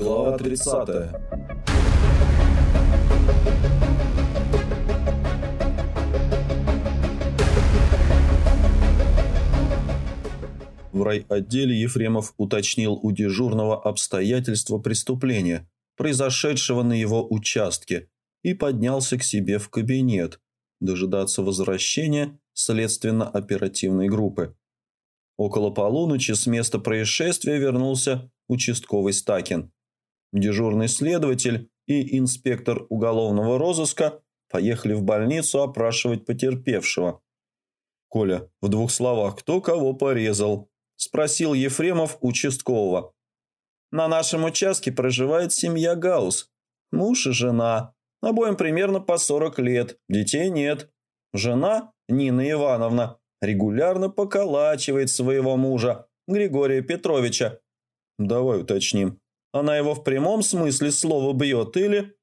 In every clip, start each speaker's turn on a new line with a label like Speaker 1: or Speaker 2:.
Speaker 1: Глава 30. В райотделе Ефремов уточнил у дежурного обстоятельства преступления, произошедшего на его участке, и поднялся к себе в кабинет, дожидаться возвращения следственно-оперативной группы. Около полуночи с места происшествия вернулся участковый Стакин. Дежурный следователь и инспектор уголовного розыска поехали в больницу опрашивать потерпевшего. «Коля, в двух словах, кто кого порезал?» – спросил Ефремов участкового. «На нашем участке проживает семья Гаус. Муж и жена. Обоим примерно по 40 лет. Детей нет. Жена, Нина Ивановна, регулярно поколачивает своего мужа, Григория Петровича. Давай уточним. Она его в прямом смысле слова бьет или...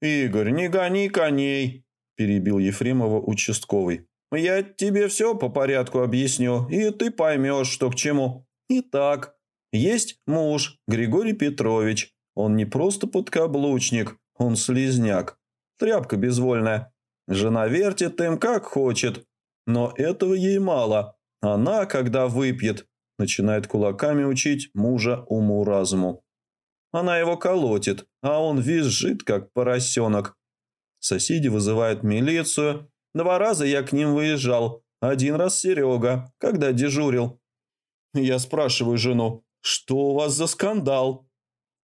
Speaker 1: «Игорь, не гони коней!» – перебил Ефремова участковый. «Я тебе все по порядку объясню, и ты поймешь, что к чему. Итак, есть муж Григорий Петрович. Он не просто подкаблучник, он слезняк. Тряпка безвольная. Жена вертит им как хочет. Но этого ей мало. Она, когда выпьет, начинает кулаками учить мужа уму-разуму. Она его колотит, а он визжит, как поросенок. Соседи вызывают милицию. Два раза я к ним выезжал. Один раз Серега, когда дежурил. Я спрашиваю жену, что у вас за скандал?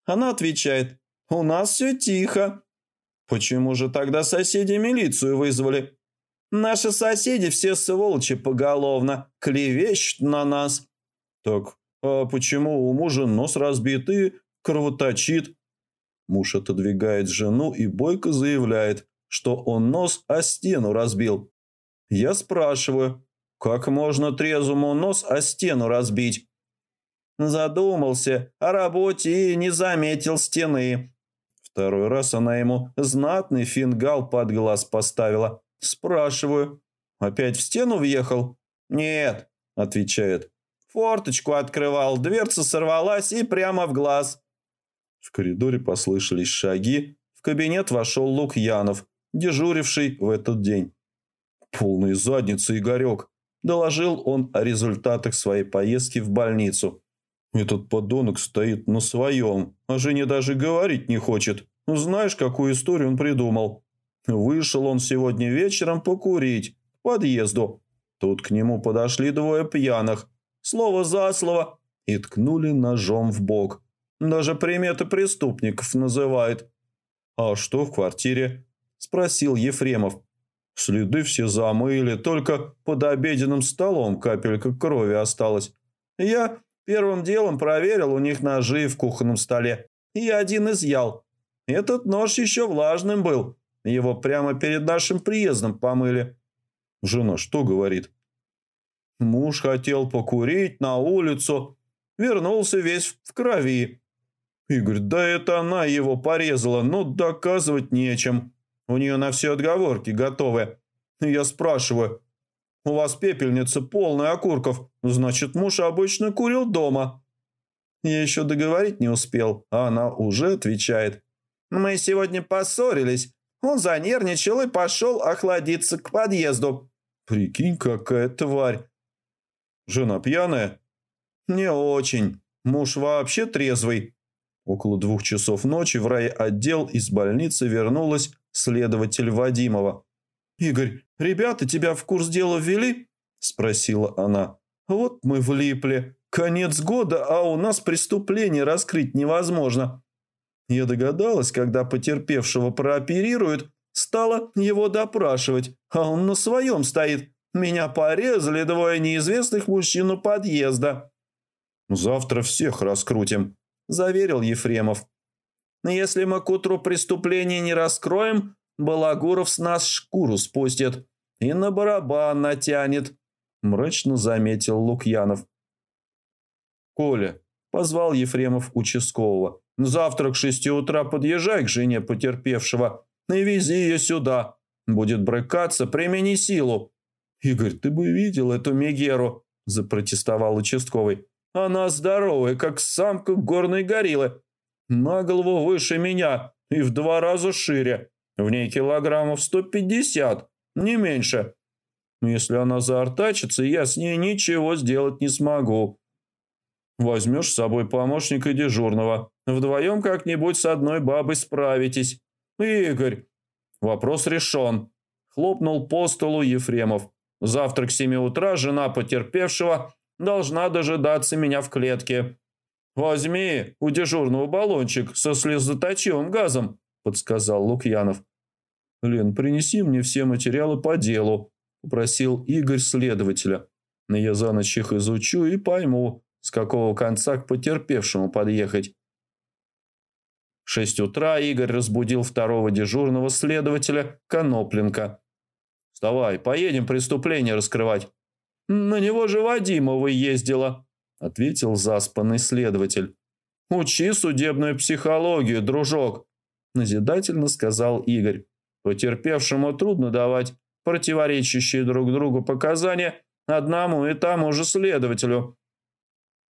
Speaker 1: Она отвечает, у нас все тихо. Почему же тогда соседи милицию вызвали? Наши соседи все сволочи поголовно, клевещут на нас. Так, а почему у мужа нос разбит и кровоточит? Муж отодвигает жену и бойко заявляет, что он нос о стену разбил. Я спрашиваю, как можно трезвому нос о стену разбить? Задумался о работе и не заметил стены. Второй раз она ему знатный фингал под глаз поставила. Спрашиваю. Опять в стену въехал? Нет, отвечает. Форточку открывал, дверца сорвалась и прямо в глаз. В коридоре послышались шаги. В кабинет вошел Лукьянов, дежуривший в этот день. «Полные задницы, Игорек!» – доложил он о результатах своей поездки в больницу. «Этот подонок стоит на своем, а жене даже говорить не хочет. Знаешь, какую историю он придумал?» Вышел он сегодня вечером покурить к подъезду. Тут к нему подошли двое пьяных, слово за слово, и ткнули ножом в бок. Даже приметы преступников называет. «А что в квартире?» – спросил Ефремов. Следы все замыли, только под обеденным столом капелька крови осталась. Я первым делом проверил у них ножи в кухонном столе и один изъял. Этот нож еще влажным был, его прямо перед нашим приездом помыли. Жена что говорит? Муж хотел покурить на улицу. Вернулся весь в крови. Игорь, да это она его порезала, но доказывать нечем. У нее на все отговорки готовы. Я спрашиваю, у вас пепельница полная окурков, значит, муж обычно курил дома. Я еще договорить не успел, а она уже отвечает. Мы сегодня поссорились, он занервничал и пошел охладиться к подъезду. Прикинь, какая тварь. Жена пьяная? Не очень. Муж вообще трезвый. Около двух часов ночи в райотдел из больницы вернулась следователь Вадимова. «Игорь, ребята тебя в курс дела ввели?» – спросила она. «Вот мы влипли. Конец года, а у нас преступление раскрыть невозможно. Я догадалась, когда потерпевшего прооперируют, стала его допрашивать, а он на своем стоит. Меня порезали двое неизвестных мужчин у подъезда. «Завтра всех раскрутим», – заверил Ефремов. «Если мы к утру преступления не раскроем, Балагуров с нас шкуру спустит и на барабан натянет», – мрачно заметил Лукьянов. «Коля», – позвал Ефремов участкового, Завтра к шести утра подъезжай к жене потерпевшего и вези ее сюда. Будет брыкаться, примени силу». «Игорь, ты бы видел эту Мегеру», – запротестовал участковый. «Она здоровая, как самка горной гориллы. На голову выше меня и в два раза шире. В ней килограммов 150, не меньше. Если она заортачится, я с ней ничего сделать не смогу. Возьмешь с собой помощника дежурного. Вдвоем как-нибудь с одной бабой справитесь. Игорь, вопрос решен. Хлопнул по столу Ефремов. Завтра к семи утра жена потерпевшего должна дожидаться меня в клетке. Возьми у дежурного баллончик со слезоточивым газом, подсказал Лукьянов. Лен, принеси мне все материалы по делу, попросил Игорь следователя. Я за ночь их изучу и пойму, с какого конца к потерпевшему подъехать. В шесть утра Игорь разбудил второго дежурного следователя Конопленко. «Вставай, поедем преступление раскрывать». «На него же Вадимова ездила», – ответил заспанный следователь. «Учи судебную психологию, дружок», – назидательно сказал Игорь. «Потерпевшему трудно давать противоречащие друг другу показания одному и тому же следователю».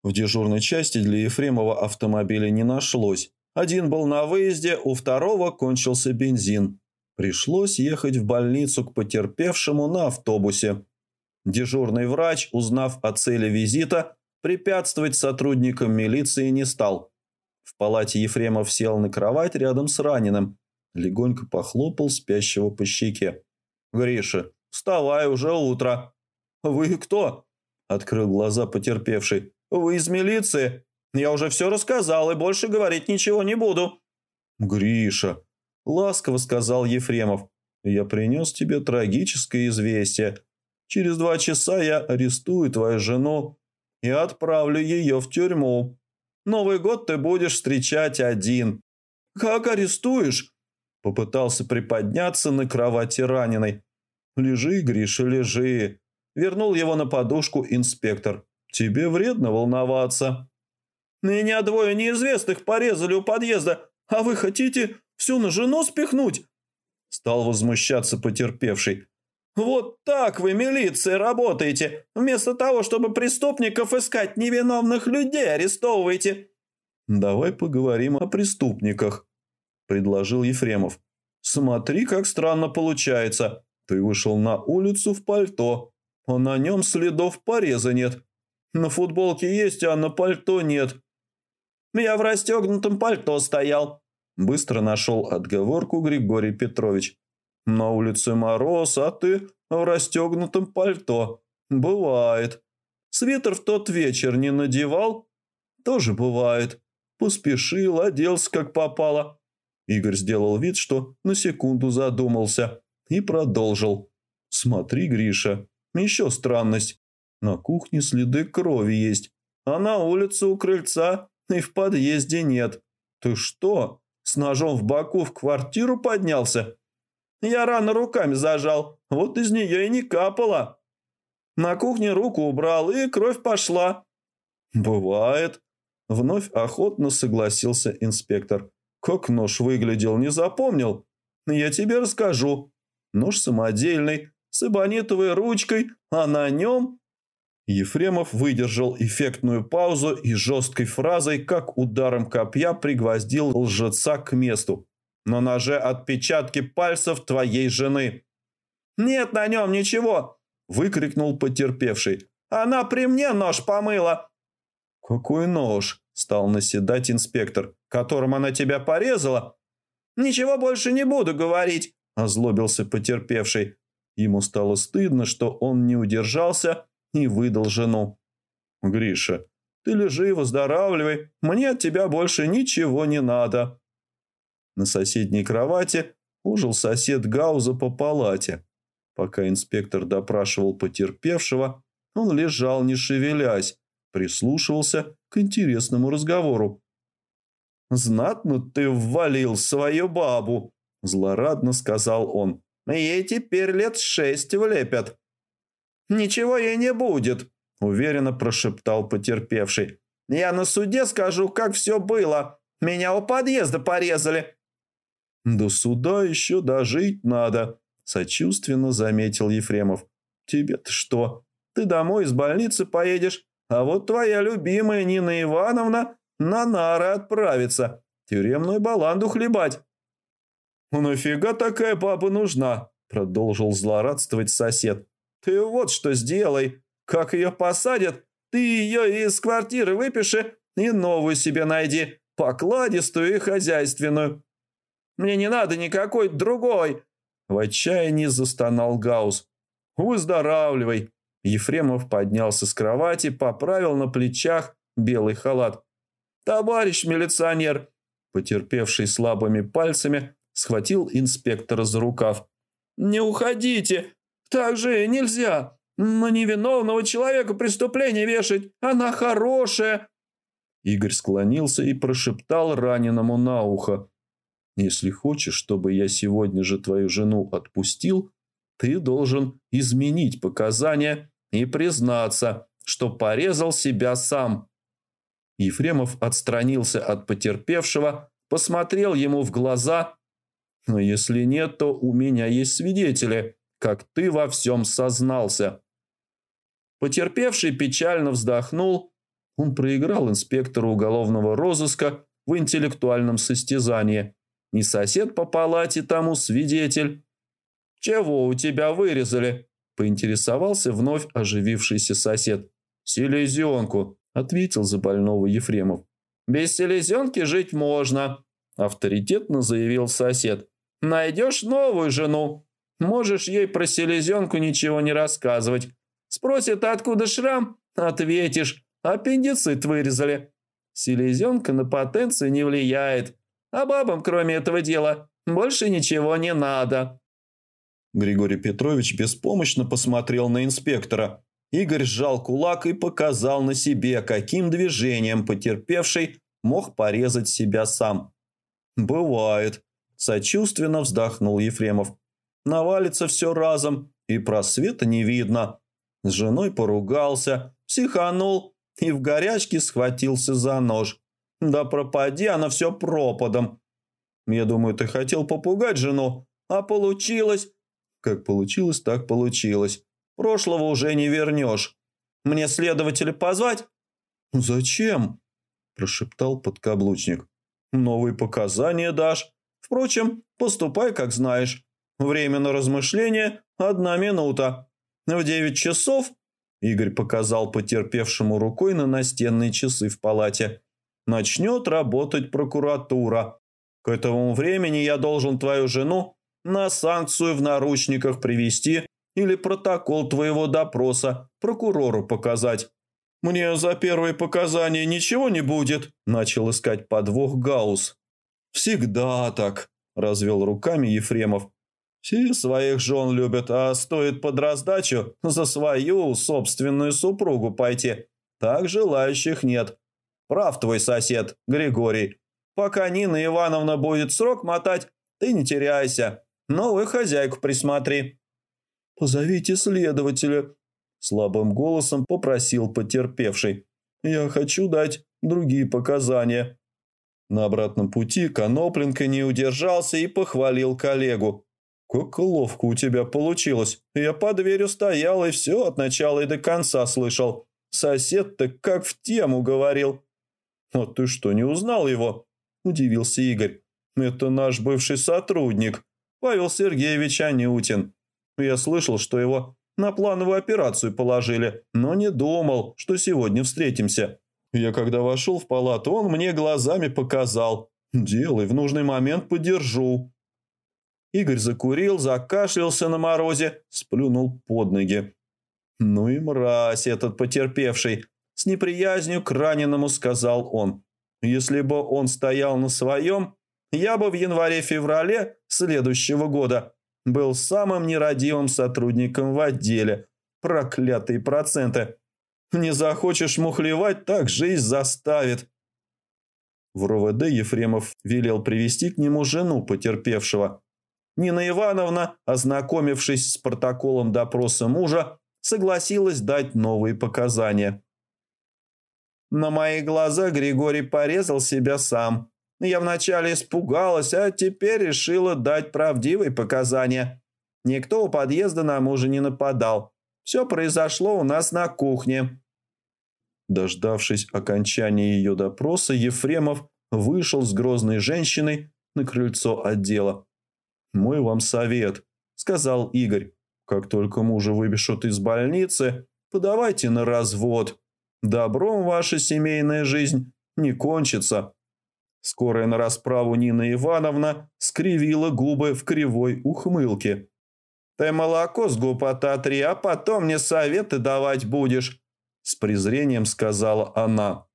Speaker 1: В дежурной части для Ефремова автомобиля не нашлось. Один был на выезде, у второго кончился бензин. Пришлось ехать в больницу к потерпевшему на автобусе. Дежурный врач, узнав о цели визита, препятствовать сотрудникам милиции не стал. В палате Ефремов сел на кровать рядом с раненым. Легонько похлопал спящего по щеке. «Гриша, вставай, уже утро!» «Вы кто?» – открыл глаза потерпевший. «Вы из милиции? Я уже все рассказал и больше говорить ничего не буду». «Гриша», – ласково сказал Ефремов, – «я принес тебе трагическое известие. Через два часа я арестую твою жену и отправлю ее в тюрьму. Новый год ты будешь встречать один». «Как арестуешь?» Попытался приподняться на кровати раненой. «Лежи, Гриша, лежи!» Вернул его на подушку инспектор. Тебе вредно волноваться. Меня двое неизвестных порезали у подъезда, а вы хотите всю на жену спихнуть?» Стал возмущаться потерпевший. «Вот так вы, милиция, работаете. Вместо того, чтобы преступников искать, невиновных людей арестовываете». «Давай поговорим о преступниках», – предложил Ефремов. «Смотри, как странно получается. Ты вышел на улицу в пальто, а на нем следов пореза нет. На футболке есть, а на пальто нет. Я в расстегнутом пальто стоял. Быстро нашел отговорку Григорий Петрович. На улице мороз, а ты в расстегнутом пальто. Бывает. Свитер в тот вечер не надевал? Тоже бывает. Поспешил, оделся как попало. Игорь сделал вид, что на секунду задумался и продолжил. «Смотри, Гриша, еще странность. На кухне следы крови есть, а на улице у крыльца и в подъезде нет. Ты что, с ножом в боку в квартиру поднялся? Я рано руками зажал, вот из нее и не капало. На кухне руку убрал, и кровь пошла. Бывает. Вновь охотно согласился инспектор. Как нож выглядел, не запомнил? Я тебе расскажу. Нож самодельный, с эбонитовой ручкой, а на нем Ефремов выдержал эффектную паузу и жесткой фразой, как ударом копья, пригвоздил лжеца к месту. «На ноже отпечатки пальцев твоей жены». «Нет на нем ничего!» – выкрикнул потерпевший. «Она при мне нож помыла!» «Какой нож?» – стал наседать инспектор. «Которым она тебя порезала?» «Ничего больше не буду говорить!» – озлобился потерпевший. Ему стало стыдно, что он не удержался и выдал жену. «Гриша, ты лежи, выздоравливай, мне от тебя больше ничего не надо». На соседней кровати ужил сосед Гауза по палате. Пока инспектор допрашивал потерпевшего, он лежал, не шевелясь, прислушивался к интересному разговору. «Знатно ты ввалил свою бабу», – злорадно сказал он. «Ей теперь лет шесть влепят». «Ничего ей не будет», – уверенно прошептал потерпевший. «Я на суде скажу, как все было. Меня у подъезда порезали». «До суда еще дожить надо», – сочувственно заметил Ефремов. «Тебе-то что? Ты домой из больницы поедешь, а вот твоя любимая Нина Ивановна на нары отправится. тюремную баланду хлебать». «Ну нафига такая баба нужна?» – продолжил злорадствовать сосед. «Ты вот что сделай. Как ее посадят, ты ее из квартиры выпиши и новую себе найди, покладистую и хозяйственную. Мне не надо никакой другой!» В отчаянии застонал Гаус. «Выздоравливай!» Ефремов поднялся с кровати, поправил на плечах белый халат. «Товарищ милиционер!» Потерпевший слабыми пальцами, схватил инспектора за рукав. «Не уходите! Так же нельзя! На невиновного человека преступление вешать! Она хорошая!» Игорь склонился и прошептал раненому на ухо. «Если хочешь, чтобы я сегодня же твою жену отпустил, ты должен изменить показания и признаться, что порезал себя сам». Ефремов отстранился от потерпевшего, посмотрел ему в глаза. «Но если нет, то у меня есть свидетели, как ты во всем сознался». Потерпевший печально вздохнул. Он проиграл инспектору уголовного розыска в интеллектуальном состязании. Не сосед по палате тому свидетель. «Чего у тебя вырезали?» – поинтересовался вновь оживившийся сосед. «Селезенку», – ответил за больного Ефремов. «Без селезенки жить можно», – авторитетно заявил сосед. «Найдешь новую жену. Можешь ей про селезенку ничего не рассказывать. Спросит, откуда шрам? Ответишь, аппендицит вырезали. Селезенка на потенцию не влияет. А бабам, кроме этого дела, больше ничего не надо». Григорий Петрович беспомощно посмотрел на инспектора. Игорь сжал кулак и показал на себе, каким движением потерпевший мог порезать себя сам. «Бывает», – сочувственно вздохнул Ефремов. «Навалится все разом, и просвета не видно». С женой поругался, психанул и в горячке схватился за нож. Да пропади она все пропадом. Я думаю, ты хотел попугать жену, а получилось. Как получилось, так получилось. Прошлого уже не вернешь. Мне следователя позвать? Зачем? Прошептал подкаблучник. Новые показания дашь. Впрочем, поступай, как знаешь. Время на размышление – одна минута. В девять часов Игорь показал потерпевшему рукой на настенные часы в палате начнет работать прокуратура. К этому времени я должен твою жену на санкцию в наручниках привести или протокол твоего допроса прокурору показать. «Мне за первые показания ничего не будет», – начал искать подвох Гаус. «Всегда так», – развел руками Ефремов. «Все своих жен любят, а стоит под раздачу за свою собственную супругу пойти. Так желающих нет. Прав твой сосед, Григорий. Пока Нина Ивановна будет срок мотать, ты не теряйся. Новую хозяйку присмотри». «Позовите следователя», – слабым голосом попросил потерпевший. «Я хочу дать другие показания». На обратном пути Конопленко не удержался и похвалил коллегу. «Как ловко у тебя получилось. Я под дверью стоял и все от начала и до конца слышал. Сосед-то как в тему говорил». «А ты что, не узнал его?» – удивился Игорь. «Это наш бывший сотрудник, Павел Сергеевич Анютин. Я слышал, что его на плановую операцию положили, но не думал, что сегодня встретимся. Я когда вошел в палату, он мне глазами показал. Делай, в нужный момент подержу». Игорь закурил, закашлялся на морозе, сплюнул под ноги. «Ну и мразь этот потерпевший. С неприязнью к раненому сказал он. Если бы он стоял на своем, я бы в январе-феврале следующего года был самым нерадивым сотрудником в отделе. Проклятые проценты. Не захочешь мухлевать, так жизнь заставит. В РОВД Ефремов велел привести к нему жену потерпевшего. Нина Ивановна, ознакомившись с протоколом допроса мужа, согласилась дать новые показания. На мои глаза Григорий порезал себя сам. Я вначале испугалась, а теперь решила дать правдивые показания. Никто у подъезда на мужа не нападал. Все произошло у нас на кухне. Дождавшись окончания ее допроса, Ефремов вышел с грозной женщиной на крыльцо отдела. «Мой вам совет», – сказал Игорь. «Как только мужа выпишут из больницы, подавайте на развод. Добром ваша семейная жизнь не кончится». Скорая на расправу Нина Ивановна скривила губы в кривой ухмылке. «Ты молоко с губ ототри, а потом мне советы давать будешь», – с презрением сказала она.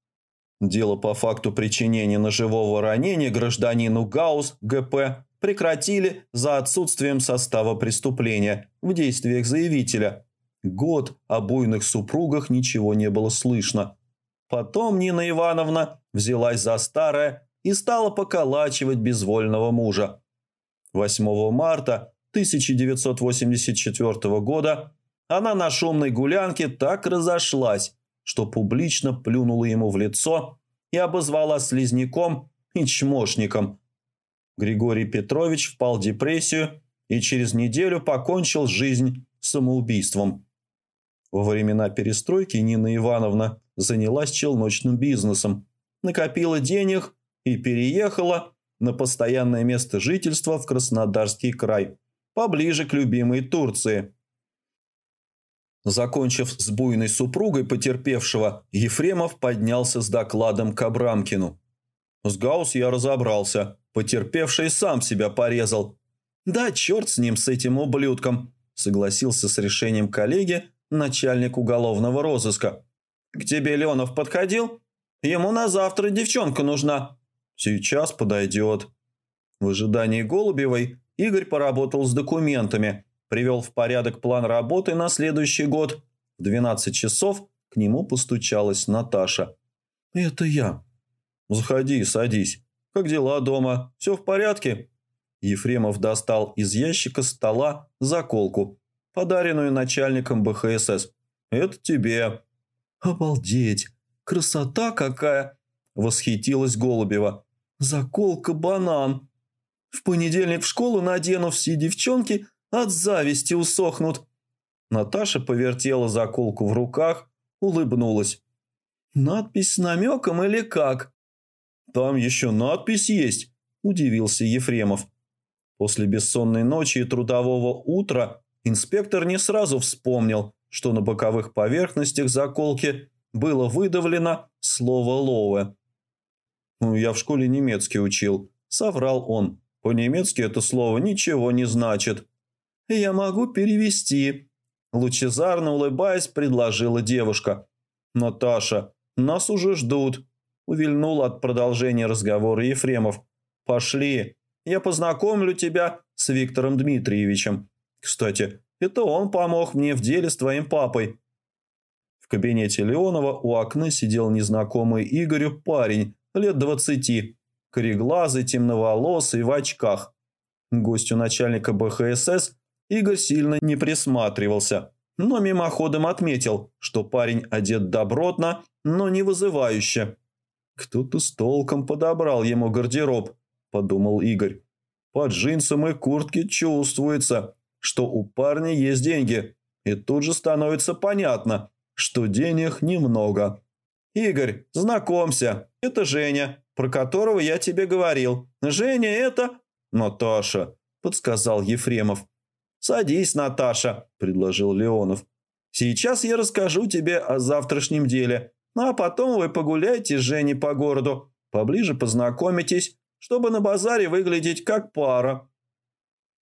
Speaker 1: Дело по факту причинения ножевого ранения гражданину Гаус ГП прекратили за отсутствием состава преступления в действиях заявителя. Год о буйных супругах ничего не было слышно. Потом Нина Ивановна взялась за старое и стала поколачивать безвольного мужа. 8 марта 1984 года она на шумной гулянке так разошлась, что публично плюнула ему в лицо и обозвала слизняком и чмошником. Григорий Петрович впал в депрессию и через неделю покончил жизнь самоубийством. Во времена перестройки Нина Ивановна занялась челночным бизнесом, накопила денег и переехала на постоянное место жительства в Краснодарский край, поближе к любимой Турции – Закончив с буйной супругой потерпевшего, Ефремов поднялся с докладом к Абрамкину. С Гаус я разобрался. Потерпевший сам себя порезал. «Да черт с ним, с этим ублюдком», – согласился с решением коллеги начальник уголовного розыска. «К тебе Леонов подходил? Ему на завтра девчонка нужна». «Сейчас подойдет». В ожидании Голубевой Игорь поработал с документами – привел в порядок план работы на следующий год. В 12 часов к нему постучалась Наташа. «Это я». «Заходи, садись. Как дела дома? Все в порядке?» Ефремов достал из ящика стола заколку, подаренную начальником БХСС. «Это тебе». «Обалдеть! Красота какая!» – восхитилась Голубева. «Заколка-банан! В понедельник в школу надену все девчонки – от зависти усохнут. Наташа повертела заколку в руках, улыбнулась. «Надпись с намеком или как?» «Там еще надпись есть», – удивился Ефремов. После бессонной ночи и трудового утра инспектор не сразу вспомнил, что на боковых поверхностях заколки было выдавлено слово «лове». «Ну, «Я в школе немецкий учил», – соврал он. «По-немецки это слово ничего не значит». «Я могу перевести», – лучезарно улыбаясь, предложила девушка. «Наташа, нас уже ждут», – увильнул от продолжения разговора Ефремов. «Пошли, я познакомлю тебя с Виктором Дмитриевичем. Кстати, это он помог мне в деле с твоим папой». В кабинете Леонова у окна сидел незнакомый Игорю парень лет двадцати, кореглазый, темноволосый, в очках. Гостю начальника БХСС Игорь сильно не присматривался, но мимоходом отметил, что парень одет добротно, но не вызывающе. «Кто-то с толком подобрал ему гардероб», – подумал Игорь. «По джинсам и куртке чувствуется, что у парня есть деньги, и тут же становится понятно, что денег немного». «Игорь, знакомься, это Женя, про которого я тебе говорил. Женя это...» «Наташа», – подсказал Ефремов. «Садись, Наташа», – предложил Леонов. «Сейчас я расскажу тебе о завтрашнем деле, ну, а потом вы погуляйте с Женей по городу, поближе познакомитесь, чтобы на базаре выглядеть как пара».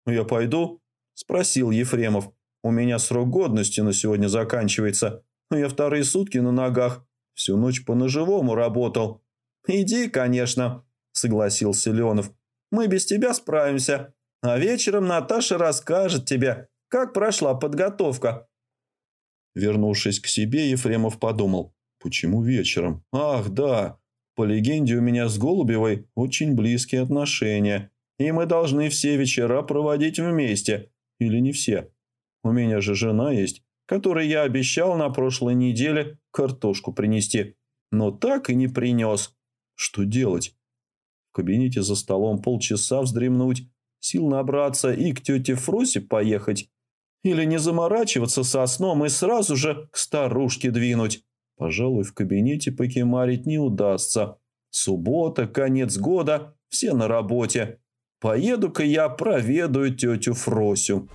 Speaker 1: «Я пойду?» – спросил Ефремов. «У меня срок годности на сегодня заканчивается. Я вторые сутки на ногах. Всю ночь по-ножевому работал». «Иди, конечно», – согласился Леонов. «Мы без тебя справимся. А вечером Наташа расскажет тебе, как прошла подготовка». Вернувшись к себе, Ефремов подумал, почему вечером? Ах, да, по легенде у меня с Голубевой очень близкие отношения, и мы должны все вечера проводить вместе. Или не все. У меня же жена есть, которой я обещал на прошлой неделе картошку принести, но так и не принес. Что делать? В кабинете за столом полчаса вздремнуть, сил набраться и к тете Фросе поехать. Или не заморачиваться со сном и сразу же к старушке двинуть. Пожалуй, в кабинете покемарить не удастся. Суббота, конец года, все на работе. Поеду-ка я проведаю тетю Фросю.